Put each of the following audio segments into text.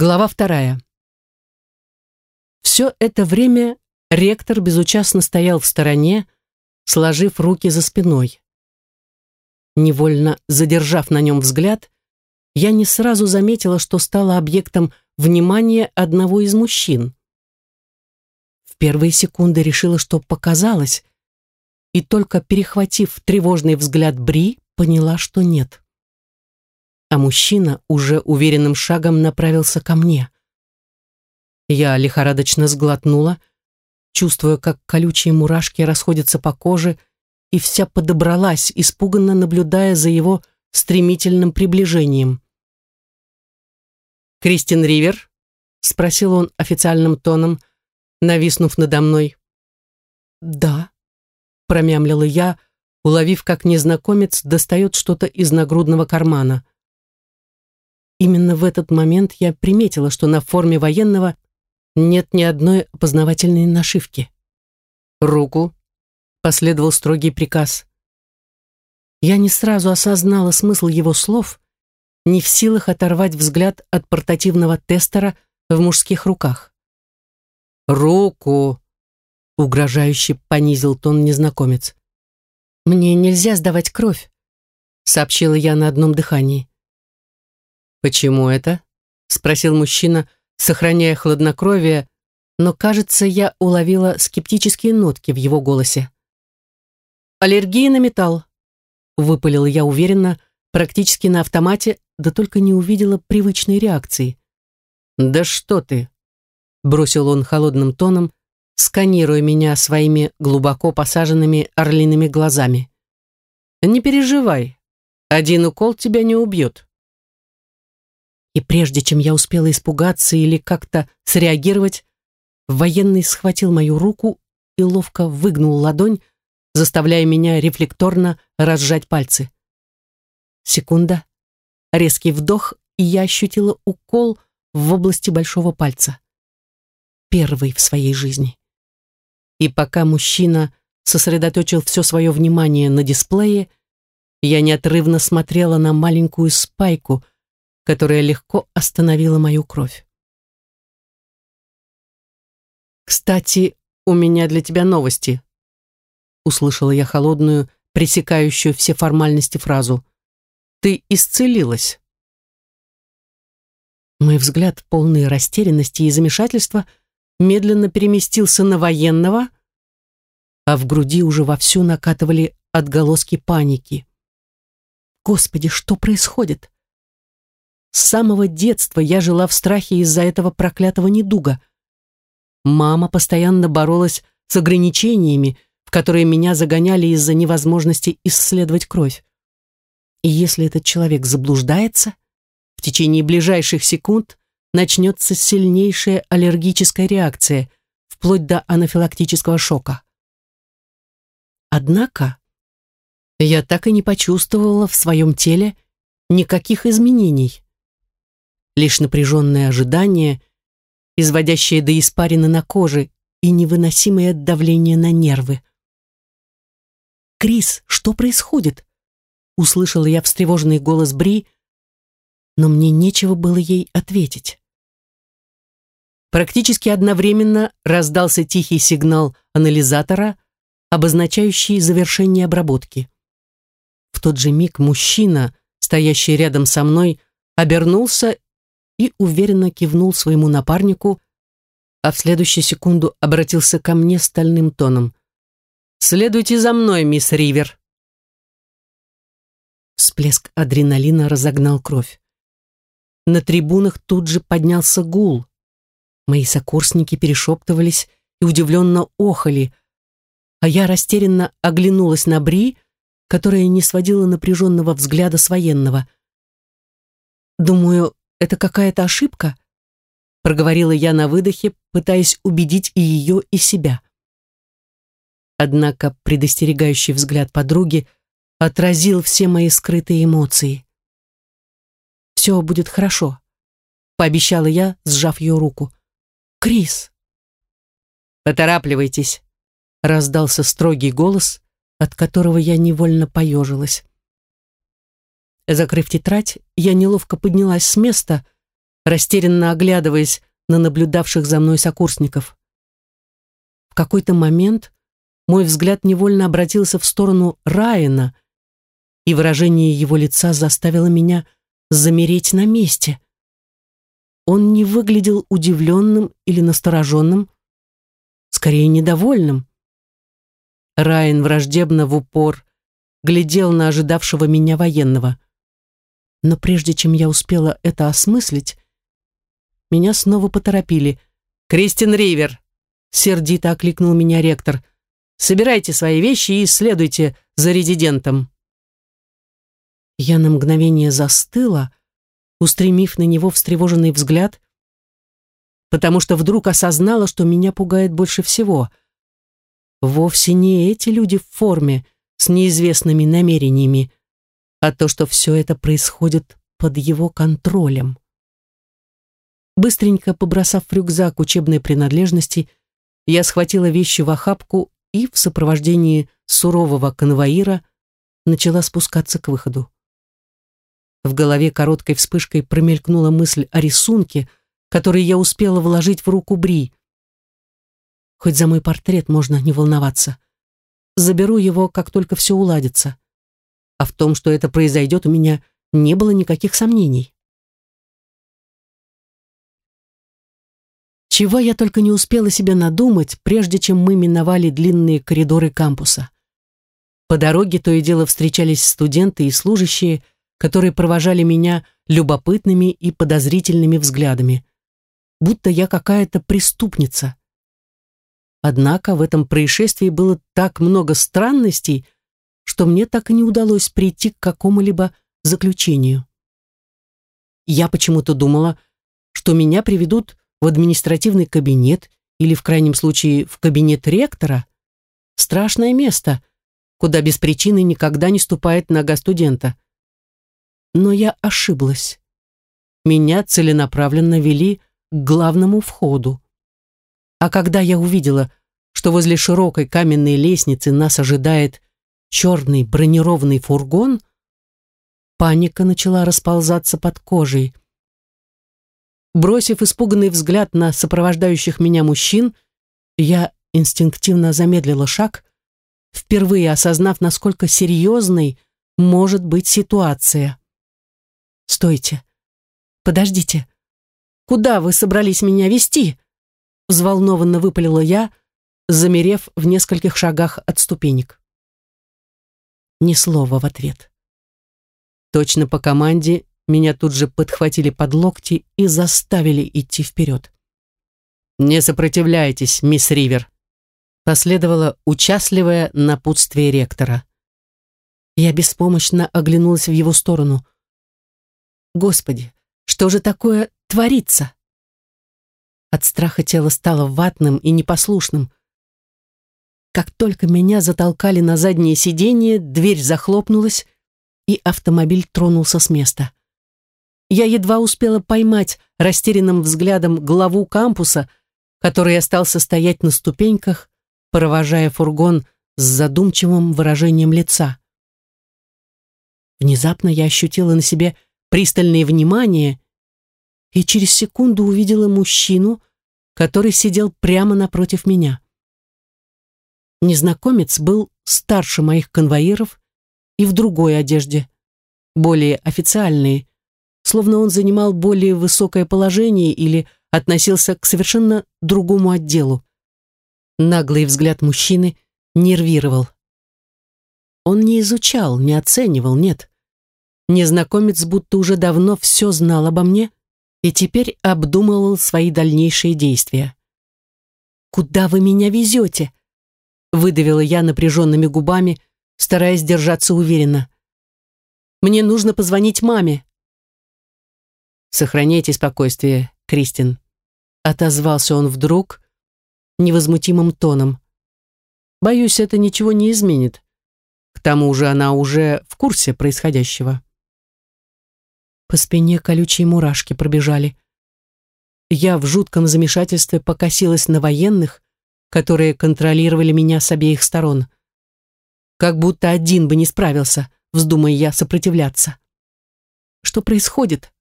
Глава вторая. Все это время ректор безучастно стоял в стороне, сложив руки за спиной. Невольно задержав на нем взгляд, я не сразу заметила, что стала объектом внимания одного из мужчин. В первые секунды решила, что показалось, и только перехватив тревожный взгляд Бри, поняла, что нет а мужчина уже уверенным шагом направился ко мне. Я лихорадочно сглотнула, чувствуя, как колючие мурашки расходятся по коже, и вся подобралась, испуганно наблюдая за его стремительным приближением. «Кристин Ривер?» — спросил он официальным тоном, нависнув надо мной. «Да», — промямлила я, уловив, как незнакомец достает что-то из нагрудного кармана. Именно в этот момент я приметила, что на форме военного нет ни одной опознавательной нашивки. «Руку!» — последовал строгий приказ. Я не сразу осознала смысл его слов, не в силах оторвать взгляд от портативного тестера в мужских руках. «Руку!» — угрожающе понизил тон незнакомец. «Мне нельзя сдавать кровь», — сообщила я на одном дыхании. «Почему это?» — спросил мужчина, сохраняя хладнокровие, но, кажется, я уловила скептические нотки в его голосе. «Аллергия на металл», — выпалила я уверенно, практически на автомате, да только не увидела привычной реакции. «Да что ты!» — бросил он холодным тоном, сканируя меня своими глубоко посаженными орлиными глазами. «Не переживай, один укол тебя не убьет». И прежде чем я успела испугаться или как-то среагировать, военный схватил мою руку и ловко выгнул ладонь, заставляя меня рефлекторно разжать пальцы. Секунда, резкий вдох, и я ощутила укол в области большого пальца. Первый в своей жизни. И пока мужчина сосредоточил все свое внимание на дисплее, я неотрывно смотрела на маленькую спайку — которая легко остановила мою кровь. «Кстати, у меня для тебя новости», — услышала я холодную, пресекающую все формальности фразу. «Ты исцелилась». Мой взгляд, полный растерянности и замешательства, медленно переместился на военного, а в груди уже вовсю накатывали отголоски паники. Господи, что происходит? С самого детства я жила в страхе из-за этого проклятого недуга. Мама постоянно боролась с ограничениями, в которые меня загоняли из-за невозможности исследовать кровь. И если этот человек заблуждается, в течение ближайших секунд начнется сильнейшая аллергическая реакция, вплоть до анафилактического шока. Однако я так и не почувствовала в своем теле никаких изменений лишь напряженное ожидание, изводящее до испарины на коже и невыносимое давление на нервы. «Крис, что происходит?» Услышала я встревоженный голос Бри, но мне нечего было ей ответить. Практически одновременно раздался тихий сигнал анализатора, обозначающий завершение обработки. В тот же миг мужчина, стоящий рядом со мной, обернулся и уверенно кивнул своему напарнику, а в следующую секунду обратился ко мне стальным тоном. «Следуйте за мной, мисс Ривер». Всплеск адреналина разогнал кровь. На трибунах тут же поднялся гул. Мои сокурсники перешептывались и удивленно охали, а я растерянно оглянулась на Бри, которая не сводила напряженного взгляда с военного. Думаю, это какая-то ошибка?» проговорила я на выдохе, пытаясь убедить и ее, и себя. Однако предостерегающий взгляд подруги отразил все мои скрытые эмоции. «Все будет хорошо», — пообещала я, сжав ее руку. «Крис!» «Поторапливайтесь», — раздался строгий голос, от которого я невольно поежилась. Закрыв тетрадь, я неловко поднялась с места, растерянно оглядываясь на наблюдавших за мной сокурсников. В какой-то момент мой взгляд невольно обратился в сторону Райана, и выражение его лица заставило меня замереть на месте. Он не выглядел удивленным или настороженным, скорее недовольным. Райан враждебно в упор глядел на ожидавшего меня военного. Но прежде чем я успела это осмыслить, меня снова поторопили. «Кристин Ривер!» — сердито окликнул меня ректор. «Собирайте свои вещи и следуйте за резидентом». Я на мгновение застыла, устремив на него встревоженный взгляд, потому что вдруг осознала, что меня пугает больше всего. Вовсе не эти люди в форме с неизвестными намерениями, а то, что все это происходит под его контролем. Быстренько побросав в рюкзак учебные принадлежности, я схватила вещи в охапку и в сопровождении сурового конвоира начала спускаться к выходу. В голове короткой вспышкой промелькнула мысль о рисунке, который я успела вложить в руку Бри. Хоть за мой портрет можно не волноваться. Заберу его, как только все уладится. А в том, что это произойдет, у меня не было никаких сомнений. Чего я только не успела себе надумать, прежде чем мы миновали длинные коридоры кампуса. По дороге то и дело встречались студенты и служащие, которые провожали меня любопытными и подозрительными взглядами, будто я какая-то преступница. Однако в этом происшествии было так много странностей, что мне так и не удалось прийти к какому-либо заключению. Я почему-то думала, что меня приведут в административный кабинет или, в крайнем случае, в кабинет ректора. Страшное место, куда без причины никогда не ступает нога студента. Но я ошиблась. Меня целенаправленно вели к главному входу. А когда я увидела, что возле широкой каменной лестницы нас ожидает черный бронированный фургон, паника начала расползаться под кожей – Бросив испуганный взгляд на сопровождающих меня мужчин, я инстинктивно замедлила шаг, впервые осознав, насколько серьезной может быть ситуация. «Стойте! Подождите! Куда вы собрались меня вести?» взволнованно выпалила я, замерев в нескольких шагах от ступенек. Ни слова в ответ. Точно по команде меня тут же подхватили под локти и заставили идти вперед. «Не сопротивляйтесь, мисс Ривер», последовало участливое напутствие ректора. Я беспомощно оглянулась в его сторону. «Господи, что же такое творится?» От страха тело стало ватным и непослушным. Как только меня затолкали на заднее сиденье, дверь захлопнулась, и автомобиль тронулся с места. Я едва успела поймать растерянным взглядом главу кампуса, который остался стоять на ступеньках, провожая фургон с задумчивым выражением лица. Внезапно я ощутила на себе пристальное внимание и через секунду увидела мужчину, который сидел прямо напротив меня. Незнакомец был старше моих конвоиров и в другой одежде, более официальной, словно он занимал более высокое положение или относился к совершенно другому отделу. Наглый взгляд мужчины нервировал. Он не изучал, не оценивал, нет. Незнакомец будто уже давно все знал обо мне и теперь обдумывал свои дальнейшие действия. «Куда вы меня везете?» Выдавила я напряженными губами, стараясь держаться уверенно. «Мне нужно позвонить маме». «Сохраняйте спокойствие, Кристин», — отозвался он вдруг невозмутимым тоном. «Боюсь, это ничего не изменит. К тому же она уже в курсе происходящего». По спине колючие мурашки пробежали. Я в жутком замешательстве покосилась на военных, которые контролировали меня с обеих сторон. Как будто один бы не справился, вздумая я сопротивляться. Что происходит?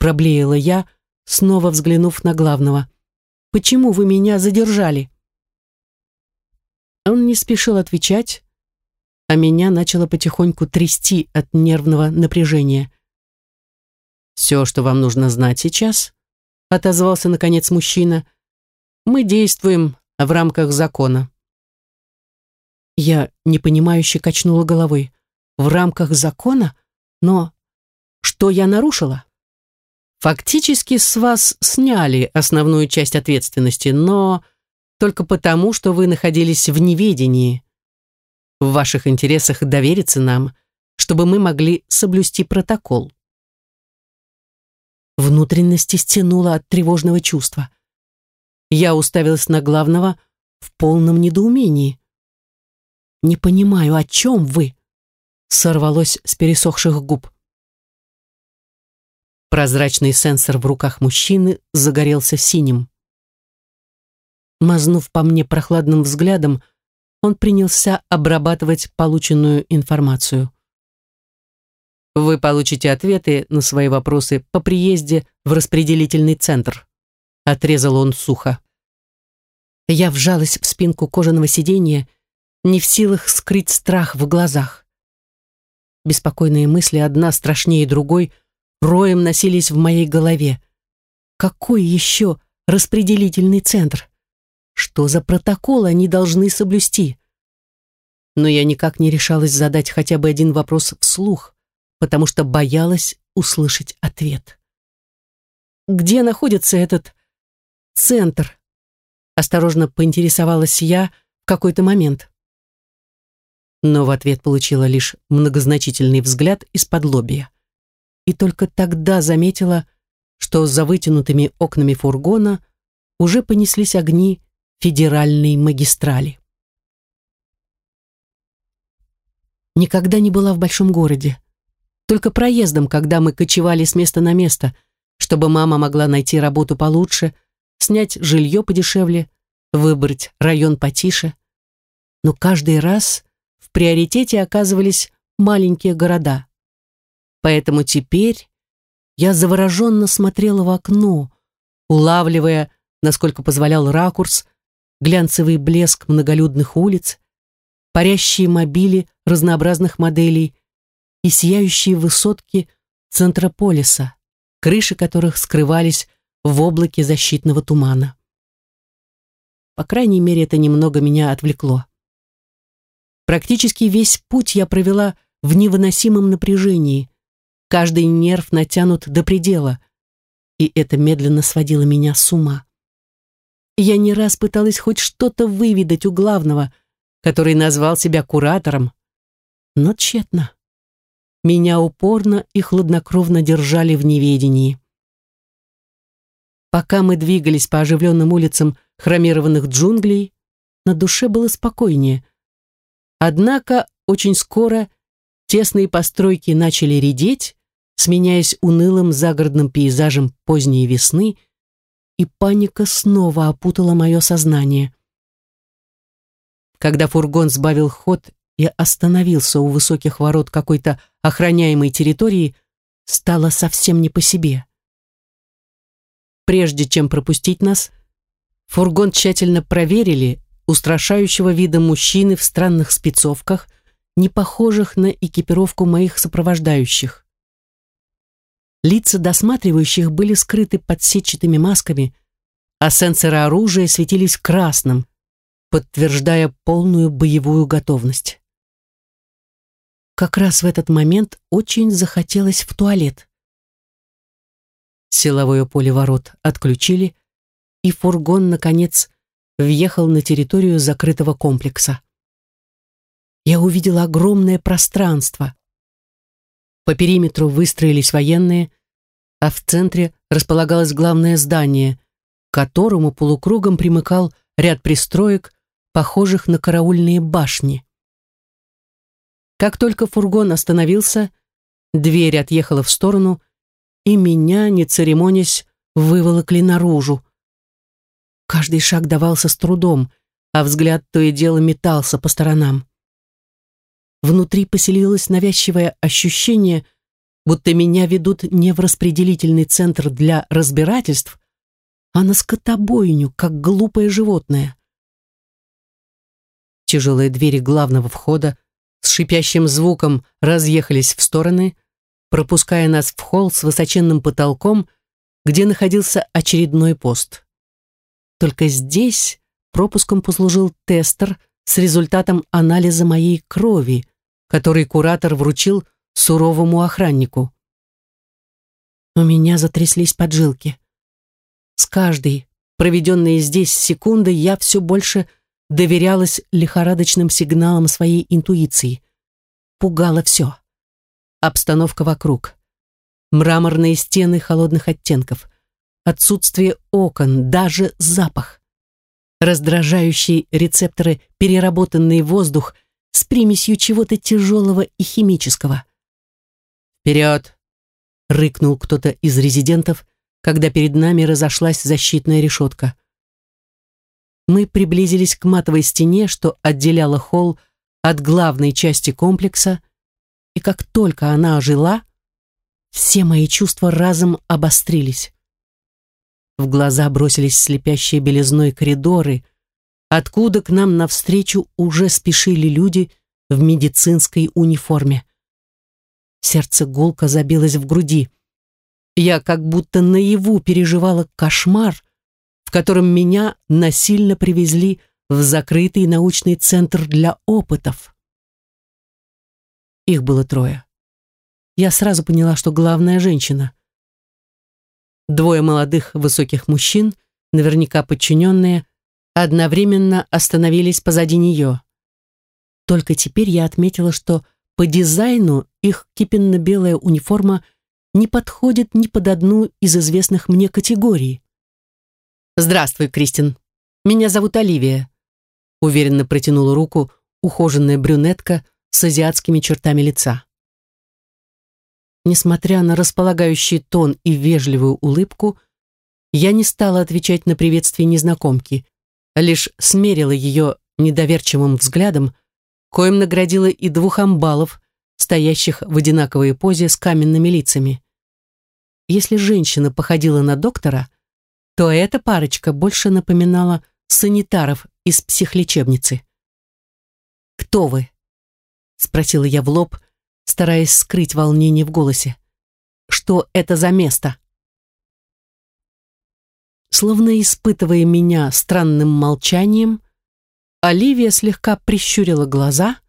проблеяла я, снова взглянув на главного. «Почему вы меня задержали?» Он не спешил отвечать, а меня начало потихоньку трясти от нервного напряжения. «Все, что вам нужно знать сейчас», — отозвался, наконец, мужчина, — «мы действуем в рамках закона». Я непонимающе качнула головой. «В рамках закона? Но что я нарушила?» «Фактически с вас сняли основную часть ответственности, но только потому, что вы находились в неведении. В ваших интересах довериться нам, чтобы мы могли соблюсти протокол». Внутренности стянуло от тревожного чувства. Я уставилась на главного в полном недоумении. «Не понимаю, о чем вы?» сорвалось с пересохших губ. Прозрачный сенсор в руках мужчины загорелся синим. Мазнув по мне прохладным взглядом, он принялся обрабатывать полученную информацию. Вы получите ответы на свои вопросы по приезде в распределительный центр. Отрезал он сухо. Я вжалась в спинку кожаного сиденья, не в силах скрыть страх в глазах. Беспокойные мысли, одна страшнее другой, роем носились в моей голове. Какой еще распределительный центр? Что за протокол они должны соблюсти? Но я никак не решалась задать хотя бы один вопрос вслух, потому что боялась услышать ответ. «Где находится этот центр?» Осторожно поинтересовалась я в какой-то момент. Но в ответ получила лишь многозначительный взгляд из-под лобья. И только тогда заметила, что за вытянутыми окнами фургона уже понеслись огни федеральной магистрали. Никогда не была в большом городе. Только проездом, когда мы кочевали с места на место, чтобы мама могла найти работу получше, снять жилье подешевле, выбрать район потише. Но каждый раз в приоритете оказывались маленькие города. Поэтому теперь я завороженно смотрела в окно, улавливая, насколько позволял ракурс, глянцевый блеск многолюдных улиц, парящие мобили разнообразных моделей и сияющие высотки Центрополиса, крыши которых скрывались в облаке защитного тумана. По крайней мере, это немного меня отвлекло. Практически весь путь я провела в невыносимом напряжении. Каждый нерв натянут до предела, и это медленно сводило меня с ума. Я не раз пыталась хоть что-то выведать у главного, который назвал себя куратором, но тщетно. Меня упорно и хладнокровно держали в неведении. Пока мы двигались по оживленным улицам хромированных джунглей, на душе было спокойнее. Однако очень скоро тесные постройки начали редеть, сменяясь унылым загородным пейзажем поздней весны – и паника снова опутала мое сознание. Когда фургон сбавил ход и остановился у высоких ворот какой-то охраняемой территории, стало совсем не по себе. Прежде чем пропустить нас, фургон тщательно проверили устрашающего вида мужчины в странных спецовках, не похожих на экипировку моих сопровождающих. Лица досматривающих были скрыты под сетчатыми масками, а сенсоры оружия светились красным, подтверждая полную боевую готовность. Как раз в этот момент очень захотелось в туалет. Силовое поле ворот отключили, и фургон, наконец, въехал на территорию закрытого комплекса. Я увидела огромное пространство, по периметру выстроились военные, а в центре располагалось главное здание, к которому полукругом примыкал ряд пристроек, похожих на караульные башни. Как только фургон остановился, дверь отъехала в сторону, и меня, не церемонясь, выволокли наружу. Каждый шаг давался с трудом, а взгляд то и дело метался по сторонам. Внутри поселилось навязчивое ощущение, будто меня ведут не в распределительный центр для разбирательств, а на скотобойню, как глупое животное. Тяжелые двери главного входа с шипящим звуком разъехались в стороны, пропуская нас в холл с высоченным потолком, где находился очередной пост. Только здесь пропуском послужил тестер с результатом анализа моей крови, который куратор вручил суровому охраннику. У меня затряслись поджилки. С каждой, проведенной здесь секунды, я все больше доверялась лихорадочным сигналам своей интуиции. Пугало все. Обстановка вокруг. Мраморные стены холодных оттенков. Отсутствие окон, даже запах. Раздражающие рецепторы переработанный воздух с примесью чего-то тяжелого и химического. «Вперед!» — рыкнул кто-то из резидентов, когда перед нами разошлась защитная решетка. Мы приблизились к матовой стене, что отделяла холл от главной части комплекса, и как только она ожила, все мои чувства разом обострились. В глаза бросились слепящие белизной коридоры, откуда к нам навстречу уже спешили люди в медицинской униформе. Сердце гулко забилось в груди. Я как будто наяву переживала кошмар, в котором меня насильно привезли в закрытый научный центр для опытов. Их было трое. Я сразу поняла, что главная женщина. Двое молодых высоких мужчин, наверняка подчиненные, одновременно остановились позади нее. Только теперь я отметила, что по дизайну их кипенно-белая униформа не подходит ни под одну из известных мне категорий. «Здравствуй, Кристин. Меня зовут Оливия», — уверенно протянула руку ухоженная брюнетка с азиатскими чертами лица. Несмотря на располагающий тон и вежливую улыбку, я не стала отвечать на приветствие незнакомки, а лишь смерила ее недоверчивым взглядом, коим наградила и двух амбалов, стоящих в одинаковой позе с каменными лицами. Если женщина походила на доктора, то эта парочка больше напоминала санитаров из психлечебницы. «Кто вы?» — спросила я в лоб, стараясь скрыть волнение в голосе. «Что это за место?» Словно испытывая меня странным молчанием, Оливия слегка прищурила глаза,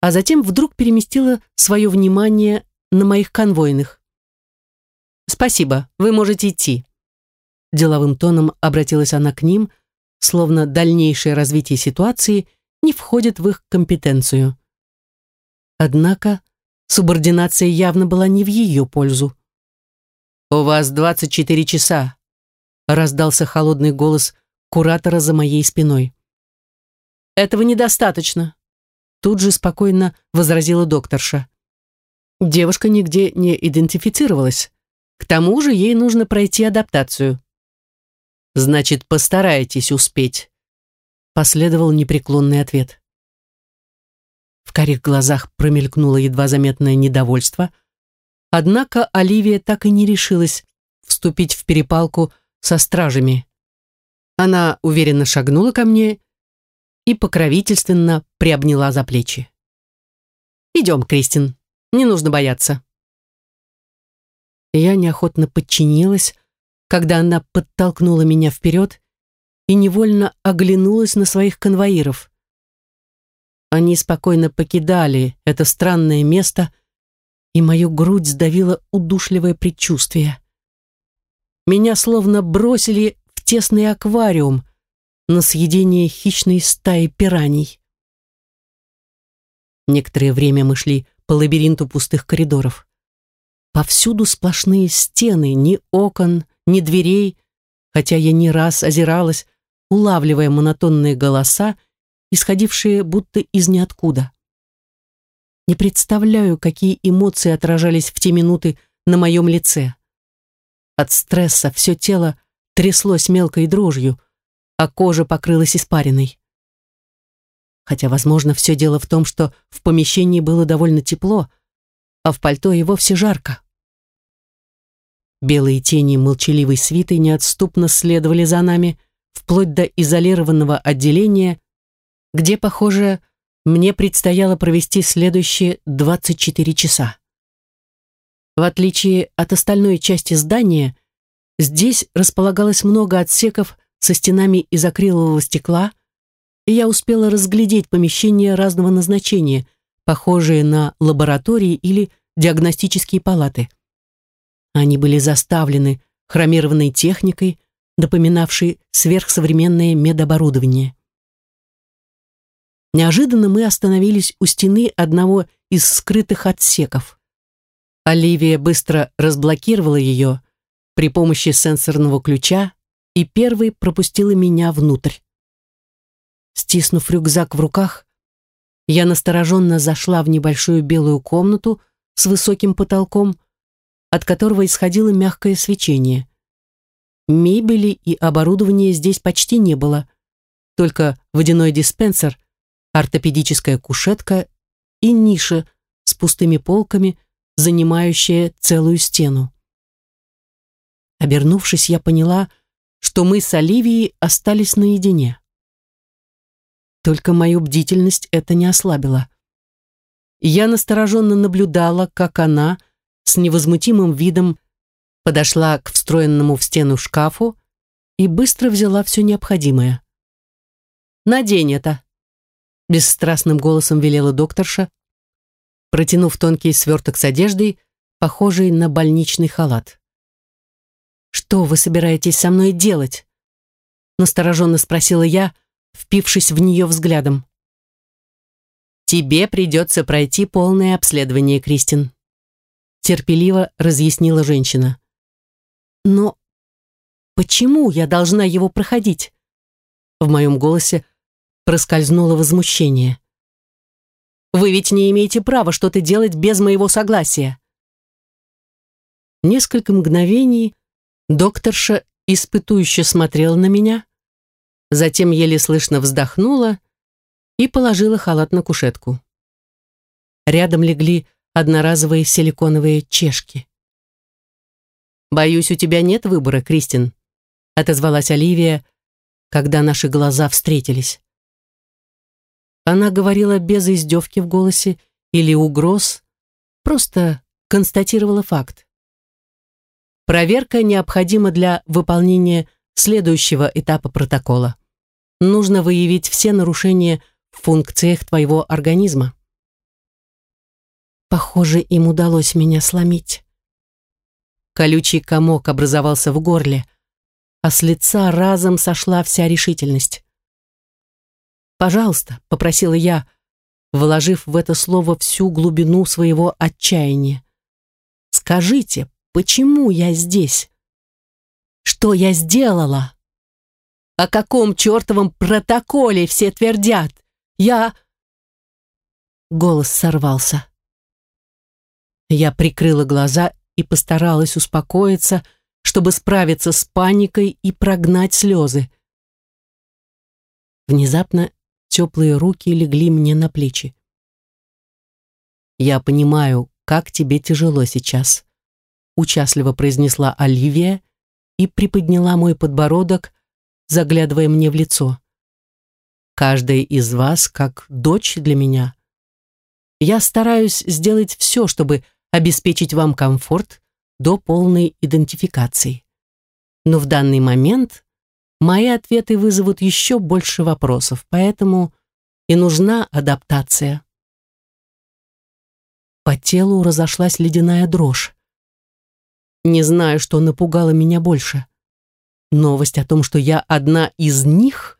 а затем вдруг переместила свое внимание на моих конвойных. «Спасибо, вы можете идти», Деловым тоном обратилась она к ним, словно дальнейшее развитие ситуации не входит в их компетенцию. Однако субординация явно была не в ее пользу. «У вас 24 часа», — раздался холодный голос куратора за моей спиной. «Этого недостаточно», — тут же спокойно возразила докторша. Девушка нигде не идентифицировалась. К тому же ей нужно пройти адаптацию. Значит, постарайтесь успеть. Последовал непреклонный ответ. В карих глазах промелькнуло едва заметное недовольство, однако Оливия так и не решилась вступить в перепалку со стражами. Она уверенно шагнула ко мне и покровительственно приобняла за плечи. «Идем, Кристин, не нужно бояться». Я неохотно подчинилась, когда она подтолкнула меня вперед и невольно оглянулась на своих конвоиров. Они спокойно покидали это странное место, и мою грудь сдавило удушливое предчувствие. Меня словно бросили в тесный аквариум на съедение хищной стаи пираний. Некоторое время мы шли по лабиринту пустых коридоров. Повсюду сплошные стены, ни окон, ни дверей, хотя я не раз озиралась, улавливая монотонные голоса, исходившие будто из ниоткуда. Не представляю, какие эмоции отражались в те минуты на моем лице. От стресса все тело тряслось мелкой дрожью, а кожа покрылась испариной. Хотя, возможно, все дело в том, что в помещении было довольно тепло, а в пальто и вовсе жарко. Белые тени молчаливой свиты неотступно следовали за нами, вплоть до изолированного отделения, где, похоже, мне предстояло провести следующие 24 часа. В отличие от остальной части здания, здесь располагалось много отсеков со стенами из акрилового стекла, и я успела разглядеть помещения разного назначения, похожие на лаборатории или диагностические палаты. Они были заставлены хромированной техникой, напоминавшей сверхсовременное медоборудование. Неожиданно мы остановились у стены одного из скрытых отсеков. Оливия быстро разблокировала ее при помощи сенсорного ключа и первой пропустила меня внутрь. Стиснув рюкзак в руках, я настороженно зашла в небольшую белую комнату с высоким потолком, от которого исходило мягкое свечение. Мебели и оборудования здесь почти не было, только водяной диспенсер, ортопедическая кушетка и ниша с пустыми полками, занимающая целую стену. Обернувшись, я поняла, что мы с Оливией остались наедине. Только мою бдительность это не ослабило. Я настороженно наблюдала, как она с невозмутимым видом подошла к встроенному в стену шкафу и быстро взяла все необходимое. «Надень это», — бесстрастным голосом велела докторша, протянув тонкий сверток с одеждой, похожий на больничный халат. «Что вы собираетесь со мной делать?» настороженно спросила я, впившись в нее взглядом. «Тебе придется пройти полное обследование, Кристин», терпеливо разъяснила женщина. «Но почему я должна его проходить?» В моем голосе проскользнуло возмущение. «Вы ведь не имеете права что-то делать без моего согласия». Несколько мгновений докторша испытующе смотрела на меня, затем еле слышно вздохнула и положила халат на кушетку. Рядом легли одноразовые силиконовые чешки. «Боюсь, у тебя нет выбора, Кристин», отозвалась Оливия, когда наши глаза встретились. Она говорила без издевки в голосе или угроз, просто констатировала факт. Проверка необходима для выполнения следующего этапа протокола. Нужно выявить все нарушения в функциях твоего организма. Похоже, им удалось меня сломить. Колючий комок образовался в горле, а с лица разом сошла вся решительность. «Пожалуйста», — попросила я, вложив в это слово всю глубину своего отчаяния. «Скажите, почему я здесь? Что я сделала?» О каком чертовом протоколе все твердят? Я...» Голос сорвался. Я прикрыла глаза и постаралась успокоиться, чтобы справиться с паникой и прогнать слезы. Внезапно теплые руки легли мне на плечи. «Я понимаю, как тебе тяжело сейчас», участливо произнесла Оливия и приподняла мой подбородок, заглядывая мне в лицо. «Каждая из вас как дочь для меня. Я стараюсь сделать все, чтобы обеспечить вам комфорт до полной идентификации. Но в данный момент мои ответы вызовут еще больше вопросов, поэтому и нужна адаптация». По телу разошлась ледяная дрожь. Не знаю, что напугало меня больше. Новость о том, что я одна из них?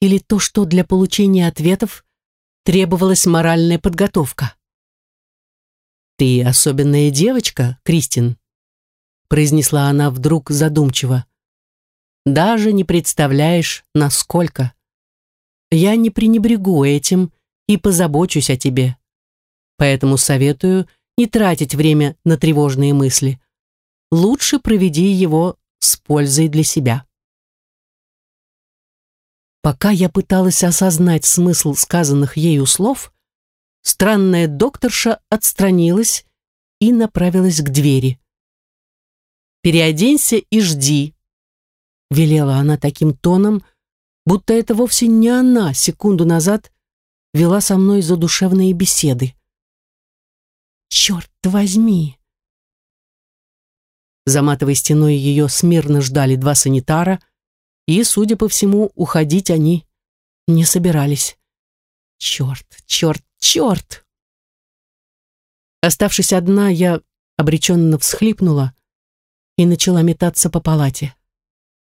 Или то, что для получения ответов требовалась моральная подготовка? «Ты особенная девочка, Кристин», произнесла она вдруг задумчиво. «Даже не представляешь, насколько. Я не пренебрегу этим и позабочусь о тебе. Поэтому советую не тратить время на тревожные мысли. Лучше проведи его с пользой для себя. Пока я пыталась осознать смысл сказанных ею слов, странная докторша отстранилась и направилась к двери. «Переоденься и жди», — велела она таким тоном, будто это вовсе не она секунду назад вела со мной задушевные беседы. «Черт возьми!» За матовой стеной ее смирно ждали два санитара, и, судя по всему, уходить они не собирались. Черт, черт, черт! Оставшись одна, я обреченно всхлипнула и начала метаться по палате.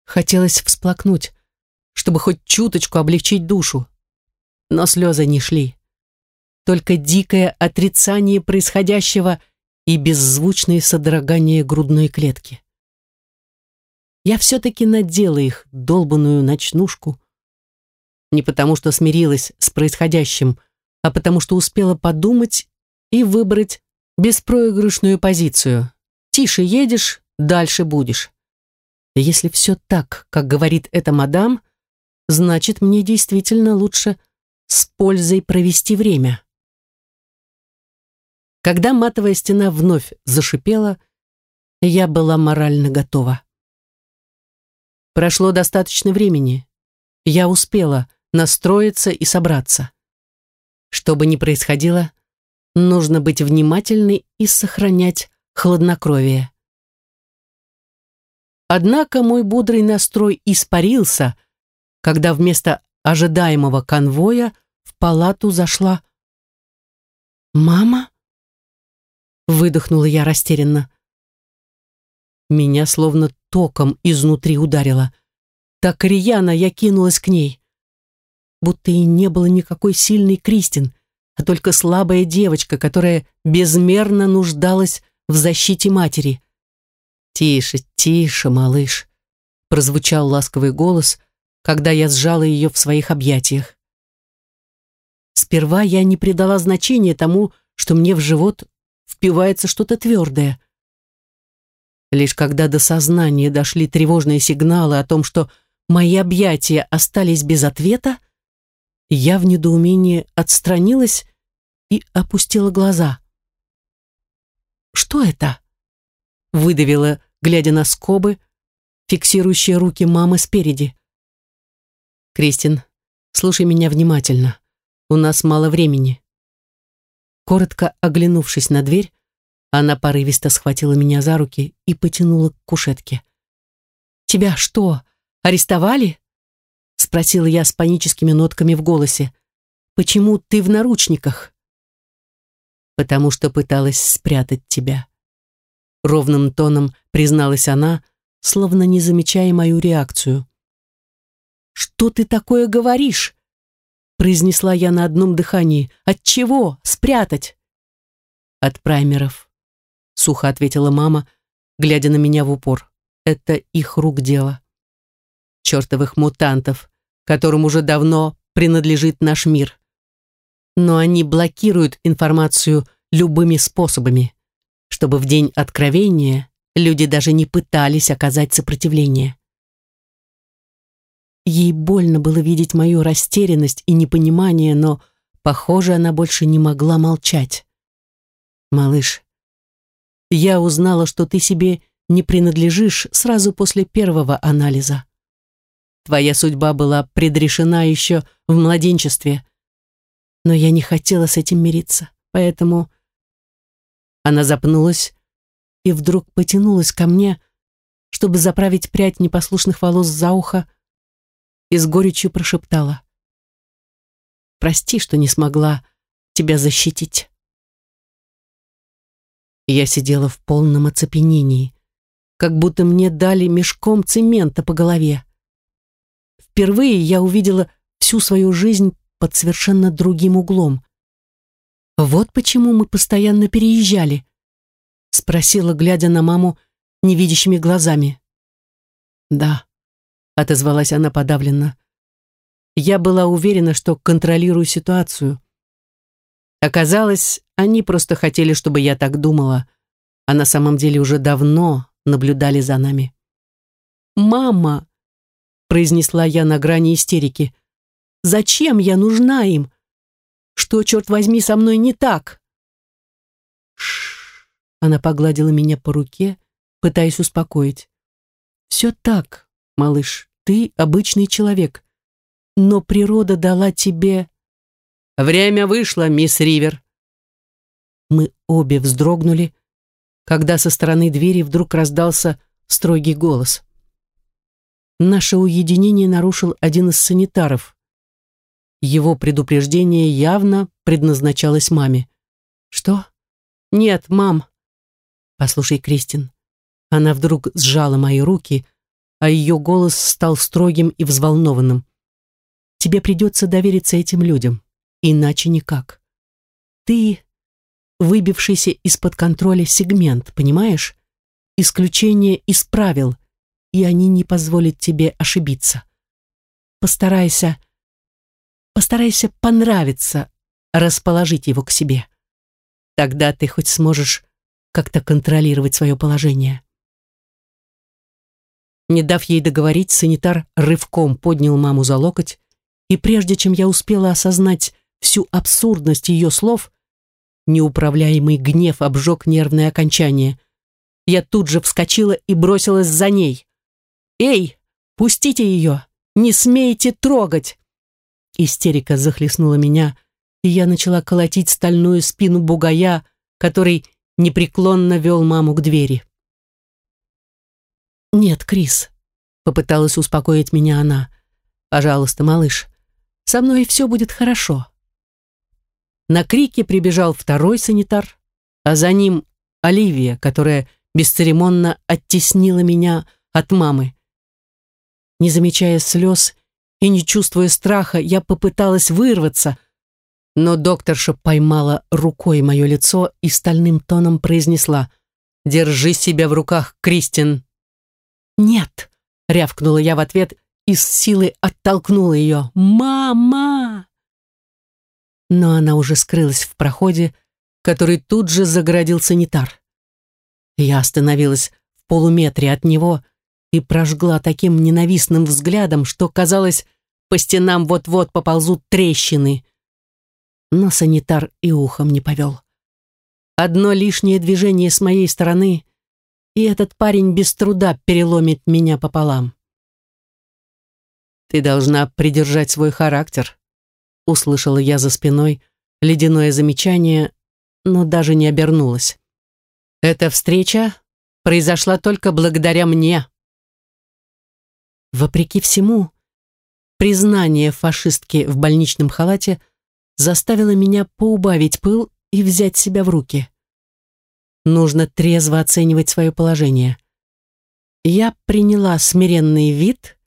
Хотелось всплакнуть, чтобы хоть чуточку облегчить душу, но слезы не шли. Только дикое отрицание происходящего и беззвучные содрогания грудной клетки. Я все-таки надела их, долбанную ночнушку, не потому что смирилась с происходящим, а потому что успела подумать и выбрать беспроигрышную позицию. Тише едешь, дальше будешь. Если все так, как говорит эта мадам, значит, мне действительно лучше с пользой провести время. Когда матовая стена вновь зашипела, я была морально готова. Прошло достаточно времени. Я успела настроиться и собраться. Что бы ни происходило, нужно быть внимательной и сохранять хладнокровие. Однако мой бодрый настрой испарился, когда вместо ожидаемого конвоя в палату зашла «Мама?» Выдохнула я растерянно. Меня словно током изнутри ударило. Так рьяно я кинулась к ней будто и не было никакой сильной Кристин, а только слабая девочка, которая безмерно нуждалась в защите матери. «Тише, тише, малыш», — прозвучал ласковый голос, когда я сжала ее в своих объятиях. Сперва я не придала значения тому, что мне в живот впивается что-то твердое. Лишь когда до сознания дошли тревожные сигналы о том, что мои объятия остались без ответа, я в недоумении отстранилась и опустила глаза. «Что это?» выдавила, глядя на скобы, фиксирующие руки мамы спереди. «Кристин, слушай меня внимательно. У нас мало времени». Коротко оглянувшись на дверь, она порывисто схватила меня за руки и потянула к кушетке. «Тебя что, арестовали?» Спросила я с паническими нотками в голосе. «Почему ты в наручниках?» «Потому что пыталась спрятать тебя». Ровным тоном призналась она, словно не замечая мою реакцию. «Что ты такое говоришь?» произнесла я на одном дыхании. «От чего? Спрятать?» «От праймеров», — сухо ответила мама, глядя на меня в упор. «Это их рук дело» чертовых мутантов, которым уже давно принадлежит наш мир. Но они блокируют информацию любыми способами, чтобы в день откровения люди даже не пытались оказать сопротивление. Ей больно было видеть мою растерянность и непонимание, но, похоже, она больше не могла молчать. «Малыш, я узнала, что ты себе не принадлежишь сразу после первого анализа. Твоя судьба была предрешена еще в младенчестве. Но я не хотела с этим мириться, поэтому... Она запнулась и вдруг потянулась ко мне, чтобы заправить прядь непослушных волос за ухо, и с горечью прошептала. «Прости, что не смогла тебя защитить». Я сидела в полном оцепенении, как будто мне дали мешком цемента по голове. Впервые я увидела всю свою жизнь под совершенно другим углом. «Вот почему мы постоянно переезжали?» спросила, глядя на маму невидящими глазами. «Да», — отозвалась она подавленно. «Я была уверена, что контролирую ситуацию. Оказалось, они просто хотели, чтобы я так думала, а на самом деле уже давно наблюдали за нами». «Мама!» Произнесла я на грани истерики. «Зачем я нужна им? Что, черт возьми, со мной не так?» Она погладила меня по руке, пытаясь успокоить. «Все так, малыш, ты обычный человек, но природа дала тебе...» «Время вышло, мисс Ривер». Мы обе вздрогнули, когда со стороны двери вдруг раздался строгий голос. Наше уединение нарушил один из санитаров. Его предупреждение явно предназначалось маме. «Что?» «Нет, мам». «Послушай, Кристин». Она вдруг сжала мои руки, а ее голос стал строгим и взволнованным. «Тебе придется довериться этим людям, иначе никак. Ты выбившийся из-под контроля сегмент, понимаешь? Исключение из правил, и они не позволят тебе ошибиться. Постарайся, постарайся понравиться, расположить его к себе. Тогда ты хоть сможешь как-то контролировать свое положение. Не дав ей договорить, санитар рывком поднял маму за локоть, и прежде чем я успела осознать всю абсурдность ее слов, неуправляемый гнев обжег нервное окончание. Я тут же вскочила и бросилась за ней. «Эй, пустите ее! Не смейте трогать!» Истерика захлестнула меня, и я начала колотить стальную спину бугая, который непреклонно вел маму к двери. «Нет, Крис», — попыталась успокоить меня она. «Пожалуйста, малыш, со мной все будет хорошо». На крики прибежал второй санитар, а за ним Оливия, которая бесцеремонно оттеснила меня от мамы. Не замечая слез и не чувствуя страха, я попыталась вырваться, но докторша поймала рукой мое лицо и стальным тоном произнесла «Держи себя в руках, Кристин!» «Нет!» — рявкнула я в ответ и с силой оттолкнула ее. «Мама!» Но она уже скрылась в проходе, который тут же загородил санитар. Я остановилась в полуметре от него и прожгла таким ненавистным взглядом, что, казалось, по стенам вот-вот поползут трещины. Но санитар и ухом не повел. Одно лишнее движение с моей стороны, и этот парень без труда переломит меня пополам. «Ты должна придержать свой характер», — услышала я за спиной ледяное замечание, но даже не обернулась. «Эта встреча произошла только благодаря мне». Вопреки всему, признание фашистки в больничном халате заставило меня поубавить пыл и взять себя в руки. Нужно трезво оценивать свое положение. Я приняла смиренный вид,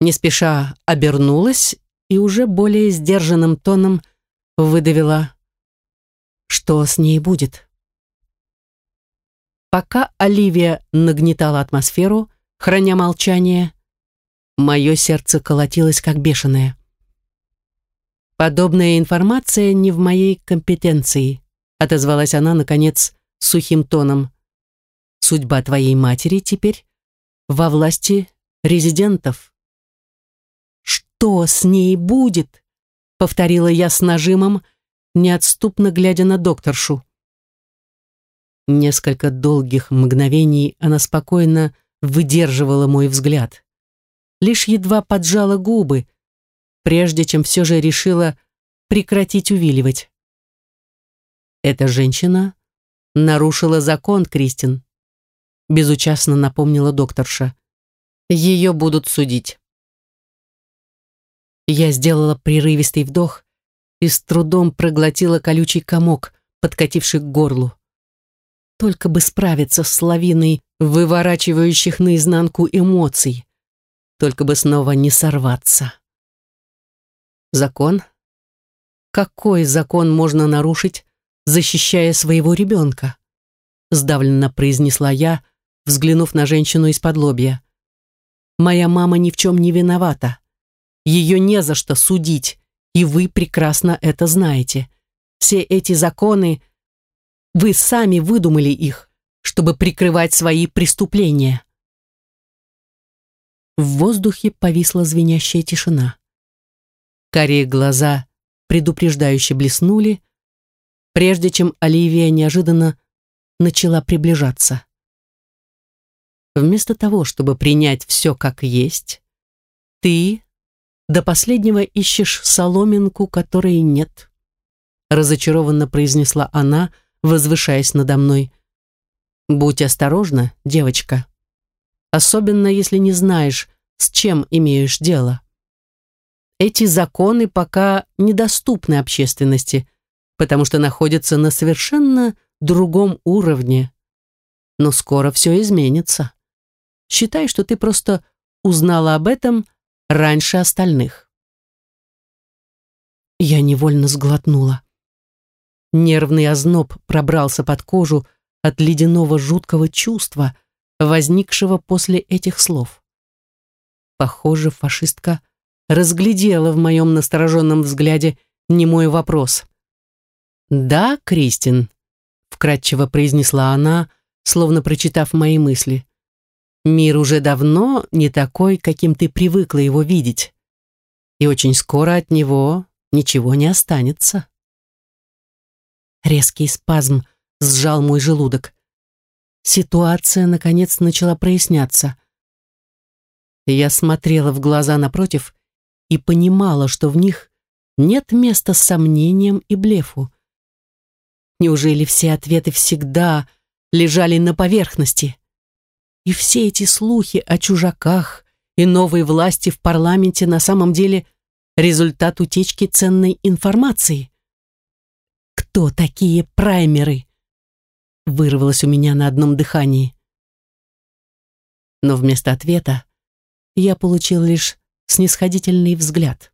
не спеша обернулась и уже более сдержанным тоном выдавила, что с ней будет. Пока Оливия нагнетала атмосферу, храня молчание, мое сердце колотилось как бешеное. «Подобная информация не в моей компетенции», отозвалась она, наконец, сухим тоном. «Судьба твоей матери теперь во власти резидентов». «Что с ней будет?» повторила я с нажимом, неотступно глядя на докторшу. Несколько долгих мгновений она спокойно выдерживала мой взгляд. Лишь едва поджала губы, прежде чем все же решила прекратить увиливать. Эта женщина нарушила закон, Кристин, безучастно напомнила докторша. Ее будут судить. Я сделала прерывистый вдох и с трудом проглотила колючий комок, подкативший к горлу. Только бы справиться с лавиной выворачивающих наизнанку эмоций. Только бы снова не сорваться. Закон? Какой закон можно нарушить, защищая своего ребенка? Сдавленно произнесла я, взглянув на женщину из-под лобья. Моя мама ни в чем не виновата. Ее не за что судить, и вы прекрасно это знаете. Все эти законы, вы сами выдумали их, чтобы прикрывать свои преступления. В воздухе повисла звенящая тишина. Карие глаза предупреждающе блеснули, прежде чем Оливия неожиданно начала приближаться. Вместо того, чтобы принять все как есть, ты до последнего ищешь соломинку, которой нет. Разочарованно произнесла она, возвышаясь надо мной. Будь осторожна, девочка. Особенно, если не знаешь, с чем имеешь дело. Эти законы пока недоступны общественности, потому что находятся на совершенно другом уровне. Но скоро все изменится. Считай, что ты просто узнала об этом раньше остальных. Я невольно сглотнула. Нервный озноб пробрался под кожу от ледяного жуткого чувства, возникшего после этих слов. Похоже, фашистка разглядела в моем настороженном взгляде немой вопрос. «Да, Кристин», — вкратчиво произнесла она, словно прочитав мои мысли. «Мир уже давно не такой, каким ты привыкла его видеть, и очень скоро от него ничего не останется». Резкий спазм сжал мой желудок. Ситуация, наконец, начала проясняться. Я смотрела в глаза напротив и понимала, что в них нет места сомнениям и блефу. Неужели все ответы всегда лежали на поверхности? И все эти слухи о чужаках и новой власти в парламенте на самом деле результат утечки ценной информации? Кто такие праймеры? Вырвалось у меня на одном дыхании. Но вместо ответа я получил лишь снисходительный взгляд.